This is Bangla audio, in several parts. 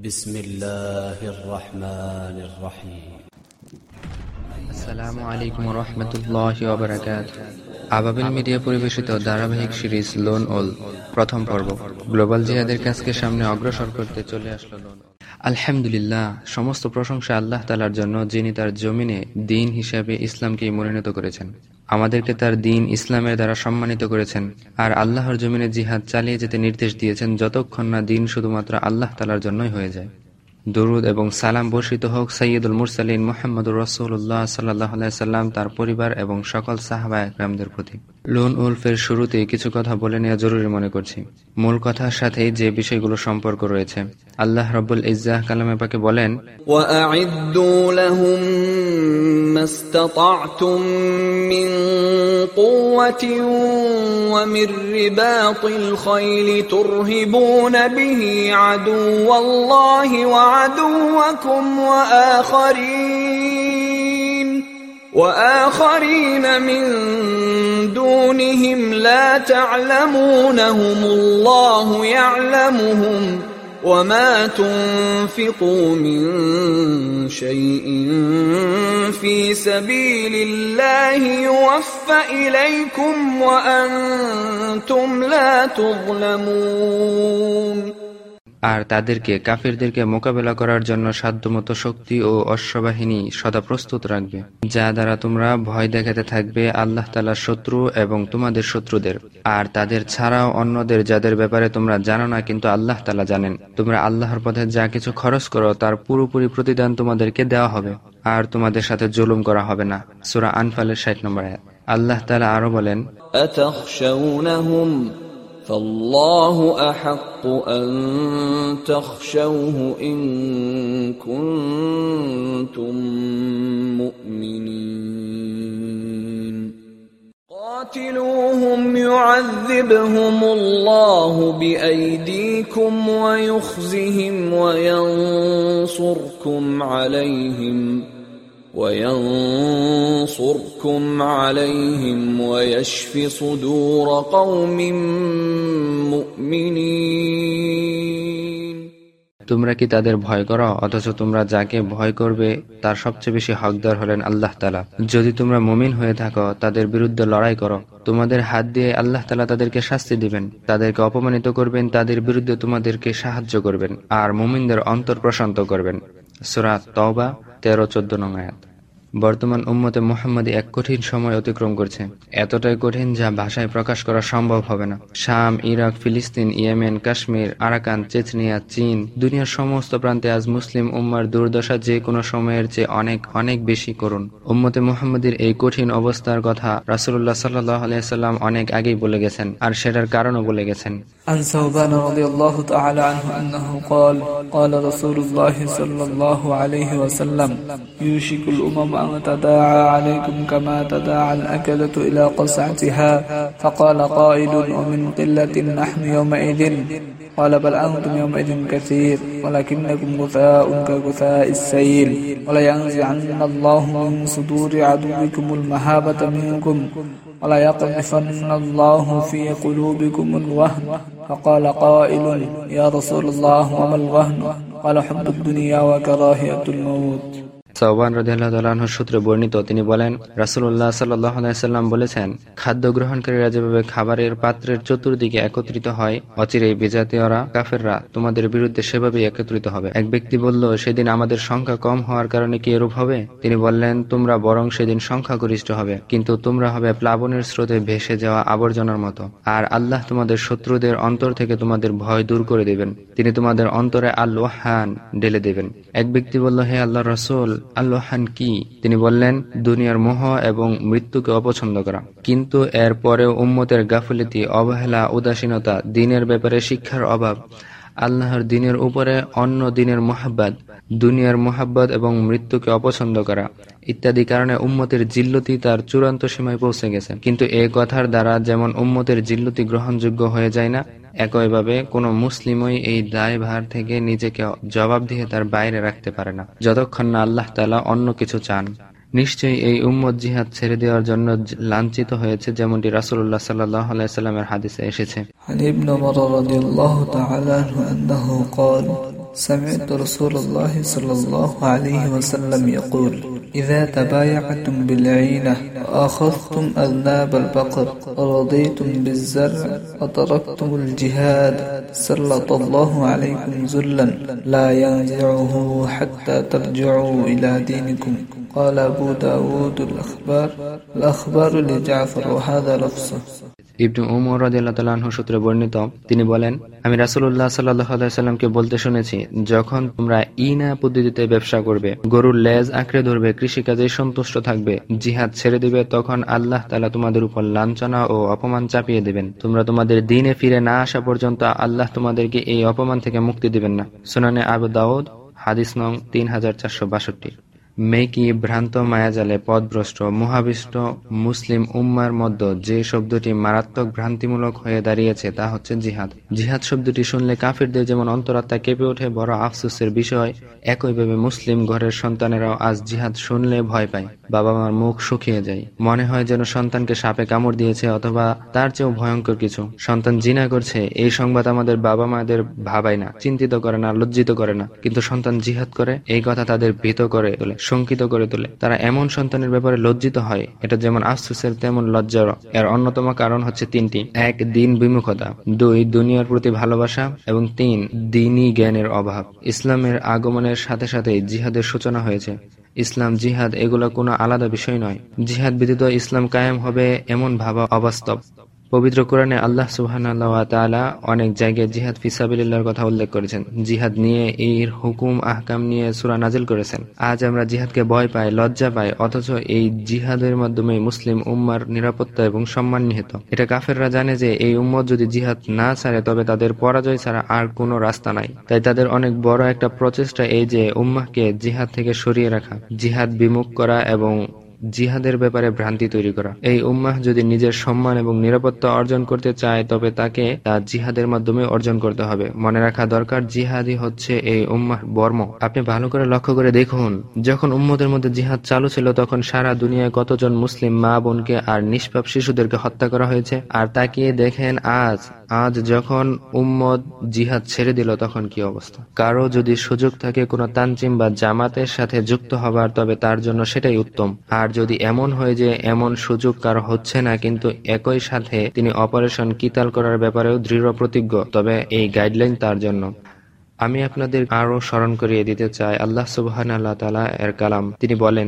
بسم الله الرحمن الرحيم আসসালামু আলাইকুম রহমতুল্লাহ ওবরাকাত আবাবিল মিডিয়া পরিবেশিত ধারাবাহিক সিরিজ লোন ওল প্রথম পর্ব গ্লোবাল জিহাদের কাজকে সামনে অগ্রসর করতে চলে আসলো লোন আলহামদুলিল্লাহ, সমস্ত প্রশংসা আল্লাহ তালার জন্য, যিনি তার জমিনে দিন হিসাবে ইসলামকে মনোনীত করেছেন। আমাদেরকে তার দিন ইসলামের দ্বারা সম্মানিত করেছেন। আর আল্লাহর জমিনে জিহাদ চালিয়ে যেতে নির্দেশ দিয়েছেন, যতক্ষণ না দিন শুধুমাত্র আল্লাহ তালার জন্যই হয়ে যায়। দরুদ এবং সালাম বর্ষিত হোক সৈয়দুল মুরসালিন মোহাম্মদুর রসুল্লাহ সাল্লাহ সাল্লাম তার পরিবার এবং সকল সাহাবা একরামদের প্রতি। লোন উলফের শুরুতে কিছু কথা বলে নেওয়া জরুরি মনে করছি মূল কথার সাথে যে বিষয়গুলো সম্পর্ক রয়েছে আল্লাহ রব্বুল ইজাহ কালামে পাকে বলেন وأعدوا لهم ما استطعتم من قوة ومن رباط الخيل ترهبون به عدو الله وعدوكم وآخرين وآخرين من دونهم لا تعلمونهم الله يعلمهم وما تنفقوا من شيء في سبيل الله يوفى إليكم وأنتم لا تظلمون আর তাদেরকে, কাফিরদেরকে মোকাবেলা করার জন্য সাধ্যমতো শক্তি ও অশ্ববাহিনী সদা প্রস্তুত রাখবে। যা দ্বারা তোমরা ভয় দেখাতে থাকবে আল্লাহ তালার শত্রু এবং তোমাদের শত্রুদের। আর তাদের ছাড়াও অন্যদের যাদের ব্যাপারে তোমরা জানো না, কিন্তু আল্লাহ তালা জানেন। তোমরা আল্লাহর পথে যা কিছু খরচ করো, তার পুরোপুরি প্রতিদান তোমাদেরকে দেওয়া হবে। আর তোমাদের সাথে জুলুম করা হবে না। সুরা আনফালের ষাট নম্বর আল্লাহ তালা আরও বলেন فالله أحق أن تخشوه إن كنتم مؤمنين. قاتلوهم يعذبهم الله بأيديكم ويخزهم وينصركم عليهم. وينصركم عليهم ويشف صدور قوم مؤمنين তোমরা কি তাদের ভয় করো অথচ তোমরা যাকে ভয় করবে তার সবচেয়ে বেশি হকদার হলেন আল্লাহ তালা যদি তোমরা মুমিন হয়ে থাকো তাদের বিরুদ্ধে লড়াই করো তোমাদের হাত দিয়ে আল্লাহ তালা তাদেরকে শাস্তি দিবেন তাদেরকে অপমানিত করবেন তাদের বিরুদ্ধে তোমাদেরকে সাহায্য করবেন আর মুমিনদের অন্তর প্রশান্ত করবেন সুরাত তওবা তেরো চোদ্দ নং আয়াত। বর্তমান উম্মতে মোহাম্মদী এক কঠিন সময় অতিক্রম করছে এতটাই কঠিন যা ভাষায় প্রকাশ করা সম্ভব হবে না শাম ইরাক ফিলিস্তিন ইয়েমেন কাশ্মীর আরাকান চেচনিয়া চীন দুনিয়ার সমস্ত প্রান্তে আজ মুসলিম উম্মার দুর্দশা যে কোনো সময়ের চেয়ে অনেক অনেক বেশি করুন উম্মতে মোহাম্মদীর এই কঠিন অবস্থার কথা রাসুল্লাহ সাল্লাহ আলিয়াল্লাম অনেক আগেই বলে গেছেন আর সেটার কারণও বলে গেছেন عن ثوبان رضي الله تعالى عنه أنه قال قال رسول الله صلى الله عليه وسلم يوشك الأمم أن تداعى عليكم كما تداعى الأكلة إلى قصعتها فقال قائل ومن قلة نحن يومئذ. قال بل أنتم يومئذ كثير ولكنكم غثاء كغثاء السيل. ولينزعن الله من صدور عدوكم المهابة منكم. وليقذفن الله في قلوبكم الوهن. فقال قائل يا رسول الله وما الوهن؟ قال حب الدنيا وكراهية الموت. সৌবান রদিয়াল্লাহ সূত্রে বর্ণিত, তিনি বলেন রাসুল্লাহ সাল্লাম বলেছেন, খাদ্য গ্রহণকারীরা যেভাবে খাবারের পাত্রের চতুর্দিকে একত্রিত হয় অচিরেই বিজাতীয়রা, কাফেররা তোমাদের বিরুদ্ধে সেভাবেই একত্রিত হবে। এক ব্যক্তি বলল, সেদিন আমাদের সংখ্যা কম হওয়ার কারণে কি এরূপ হবে? তিনি বললেন, তোমরা বরং সেদিন সংখ্যাগরিষ্ঠ হবে, কিন্তু তোমরা হবে প্লাবনের স্রোতে ভেসে যাওয়া আবর্জনার মতো, আর আল্লাহ তোমাদের শত্রুদের অন্তর থেকে তোমাদের ভয় দূর করে দেবেন। তিনি তোমাদের অন্তরে আল্লাহান ঢেলে দেবেন। এক ব্যক্তি বলল, হে আল্লাহ রসুল আল্লাহান কি? তিনি বললেন, দুনিয়ার মোহ এবং মৃত্যুকে অপছন্দ করা। কিন্তু এর পরেও উম্মতের গাফলিতি, অবহেলা, উদাসীনতা, দিনের ব্যাপারে শিক্ষার অভাব, আল্লাহর দিনের উপরে অন্য দিনের মোহাব্বাত, দুনিয়ার মোহাব্বত এবং মৃত্যুকে অপছন্দ করা ইত্যাদি কারণে উম্মতের জিল্লতি তার চূড়ান্ত সীমায় পৌঁছে গেছে। কিন্তু এ কথার দ্বারা যেমন উম্মতের জিল্লতি গ্রহণযোগ্য হয়ে যায় না একইভাবে কোনো মুসলিমই এই দায়ভার থেকে নিজেকে জবাব দিয়ে তার বাইরে রাখতে পারে না যতক্ষণ না আল্লাহ তালা অন্য কিছু চান নিশ্চয়ই এই উম্মত জিহাদ ছেড়ে দেওয়ার জন্য লাঞ্ছিত হয়েছে যেমনটি রাসুল্লাহ সাল্লাহ আলাইসাল্লামের হাদিসে এসেছে عن ابن عمر رضي الله تعالى عنه أنه قال سمعت رسول الله صلى الله عليه وسلم يقول إذا تبايعتم بالعينة وأخذتم أذناب البقر ورضيتم بالزرع وتركتم الجهاد سلط الله عليكم ذلا. لا ينزعه حتى ترجعوا إلى دينكم. قال أبو داود الأخبار الأخبار لجعفر وهذا لفظه. ইবনু উমর রাদিয়াল্লাহু সূত্রে বর্ণিত, তিনি বলেন, আমি আলাইহি সাল্লামকে বলতে শুনেছি, যখন তোমরা ইনা পদ্ধতিতে ব্যবসা করবে, গরুর লেজ আঁকড়ে ধরবে, কৃষিকাজে সন্তুষ্ট থাকবে, জিহাদ ছেড়ে দিবে, তখন আল্লাহ তাআলা তোমাদের উপর লাঞ্ছনা ও অপমান চাপিয়ে দেবেন। তোমরা তোমাদের দিনে ফিরে না আসা পর্যন্ত আল্লাহ তোমাদেরকে এই অপমান থেকে মুক্তি দিবেন না। সুনানে আবু দাউদ, হাদিস নং তিন হাজার চারশো বাষট্টি। মেকি ভ্রান্ত মায়াজালে পদভ্রষ্ট, মহাবিষ্ট মুসলিম উম্মার মধ্যে যে শব্দটি মারাত্মক ভ্রান্তিমূলক হয়ে দাঁড়িয়েছে তা হচ্ছে জিহাদ। জিহাদ শব্দটি শুনলে কাফিরদের যেমন অন্তরাত্মা কেঁপে ওঠে, বড় আফসোসের বিষয়। একইভাবে মুসলিম ঘরের সন্তানেরাও আজ জিহাদ শুনলে ভয় পায় বাবা মার মুখ শুকিয়ে যায়। মনে হয় যেন সন্তানকে সাপে কামড় দিয়েছে অথবা তার চেয়েও ভয়ঙ্কর কিছু। সন্তান জিনা করছে, এই সংবাদ আমাদের বাবা মাদের ভাবায় না, চিন্তিত করে না, লজ্জিত করে না। কিন্তু সন্তান জিহাদ করে, এই কথা তাদের ভীত করে তোলে। শঙ্কিত করে তোলে। তারা এমন সন্তানের ব্যাপারে লজ্জিত হয়, এটা যেমন আফসোসের তেমন লজ্জার। এর অন্যতম কারণ হচ্ছে তিনটি। এক, দিন বিমুখতা। দুই, দুনিয়ার প্রতি ভালোবাসা। এবং তিন, দিনই জ্ঞানের অভাব। ইসলামের আগমনের সাথে সাথে জিহাদের সূচনা হয়েছে। ইসলাম, জিহাদ এগুলো কোনো আলাদা বিষয় নয়। জিহাদ ব্যতীত ইসলাম কায়েম হবে এমন ভাবা অবাস্তব। পবিত্র কোরআনে আল্লাহ সুবহানাহু অনেক জায়গায় জিহাদ ফিসাবিল্লাহর কথা উল্লেখ করেছেন। জিহাদ নিয়ে এর হুকুম, আহকাম নিয়ে সূরা নাজিল করেছেন। আজ আমরা জিহাদকে ভয় পাই, লজ্জা পাই, অথচ এই জিহাদের মাধ্যমে মুসলিম উম্মার নিরাপত্তা এবং সম্মান নিহিত। এটা কাফেররা জানে যে এই উম্মত যদি জিহাদ না ছাড়ে, তবে তাদের পরাজয় ছাড়া আর কোনো রাস্তা নাই। তাই তাদের অনেক বড় একটা প্রচেষ্টা এই যে উম্মাহকে জিহাদ থেকে সরিয়ে রাখা, জিহাদ বিমুখ করা এবং জিহাদের ব্যাপারে ভ্রান্তি তৈরি করা। এই উম্মাহ যদি নিজের সম্মান এবং নিরাপত্তা অর্জন করতে চায়, তবে তাকে তা জিহাদের মাধ্যমে অর্জন করতে হবে। মনে রাখা দরকার, জিহাদই হচ্ছে এই উম্মাহ বর্ম। আপনি ভালো করে লক্ষ্য করে দেখুন, যখন উম্মদের মধ্যে জিহাদ চালু ছিল, তখন সারা দুনিয়ায় কতজন মুসলিম মা বোনকে আর নিষ্পাপ শিশুদেরকে হত্যা করা হয়েছে? আর তাকিয়ে দেখেন, আজ আজ যখন উম্মদ জিহাদ ছেড়ে দিল, তখন কি অবস্থা? কারও যদি সুযোগ থাকে কোনো তানচিম বা জামাতের সাথে যুক্ত হবার, তবে তার জন্য সেটাই উত্তম। আর যদি এমন হয় যে এমন সুযোগ কার হচ্ছে না, কিন্তু একই সাথে তিনি অপারেশন কিতাল করার ব্যাপারেও দৃঢ় প্রতিজ্ঞ, তবে এই গাইডলাইন তার জন্য। আমি আপনাদের আরও স্মরণ করিয়ে দিতে চাই আল্লাহ সুবহান আল্লাহ তালা এর কালাম। তিনি বলেন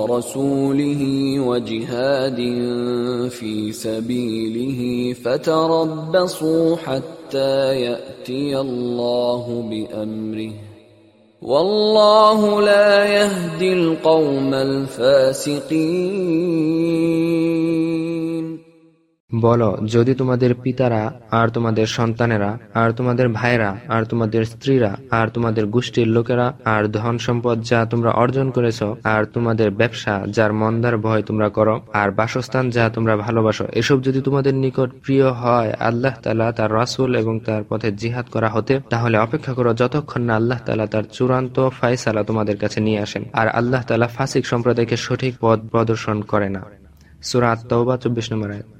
ورسوله وجهاد في سبيله فتربصوا حتى يأتي الله بأمره. والله لا يهدي القوم الفاسقين. বলো, যদি তোমাদের পিতারা, আর তোমাদের সন্তানেরা, আর তোমাদের ভাইরা আর তোমাদের স্ত্রীরা, আর তোমাদের গোষ্ঠীর লোকেরা, আর ধন সম্পদ যা তোমরা অর্জন করেছ, আর তোমাদের ব্যবসা যার মন্দার ভয় তোমরা করো, আর বাসস্থান যা তোমরা ভালোবাসো, এসব যদি তোমাদের নিকট প্রিয় হয়, আল্লাহ তালা তার রাসুল এবং তার পথে জিহাদ করা হতে, তাহলে অপেক্ষা করো যতক্ষণ না আল্লাহ তালা তার চূড়ান্ত ফায়সালা তোমাদের কাছে নিয়ে আসেন, আর আল্লাহ তালা ফাসিক সম্প্রদায়কে সঠিক পথ প্রদর্শন করে না। সুরা আত্মবা চব্বিশ নম্বর আয়াত।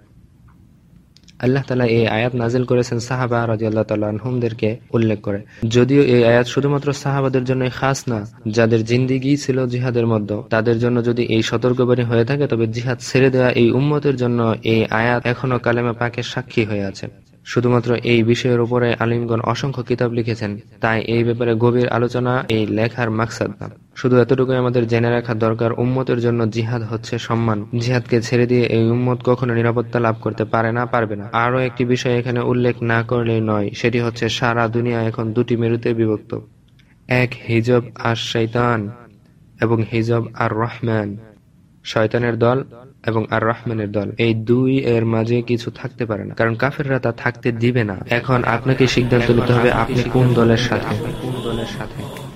আল্লাহ তালা এই আয়াত নাজিল করেছেন সাহাবা রাজি আল্লাহ তাল্লাহমদেরকে উল্লেখ করে। যদিও এই আয়াত শুধুমাত্র সাহাবাদের জন্য খাস না, যাদের জিন্দিগি ছিল জিহাদের মধ্যে, তাদের জন্য যদি এই সতর্কবাণী হয়ে থাকে, তবে জিহাদ ছেড়ে দেওয়া এই উম্মতের জন্য এই আয়াত এখনও কালেমা পাকে সাক্ষী হয়ে আছে। শুধুমাত্র এই বিষয়ের উপরে আলিমগণ অসংখ্য কিতাব লিখেছেন। তাই এই ব্যাপারে গভীর আলোচনা, এই লেখার মাকসাদ শুধু এতটুকুই আমাদের জেনে রাখা দরকার, উম্মতের জন্য জিহাদ হচ্ছে সম্মান। জিহাদকে ছেড়ে দিয়ে এই উম্মত কখনো নিরাপত্তা লাভ করতে পারে না, পারবে না। আরও একটি বিষয় এখানে উল্লেখ না করলেই নয়, সেটি হচ্ছে সারা দুনিয়া এখন দুটি মেরুতে বিভক্ত। এক, হিজব আর শৈতান এবং হিজব আর রহমান। শয়তানের দল এবং আর রহমানের দল। এই দুই এর মাঝে কিছু থাকতে পারে না। কারণ কাফেররা তা থাকতে দিবে না। এখন আপনাকে সিদ্ধান্ত নিতে হবে আপনি কোন দলের সাথে কোন দলের সাথে?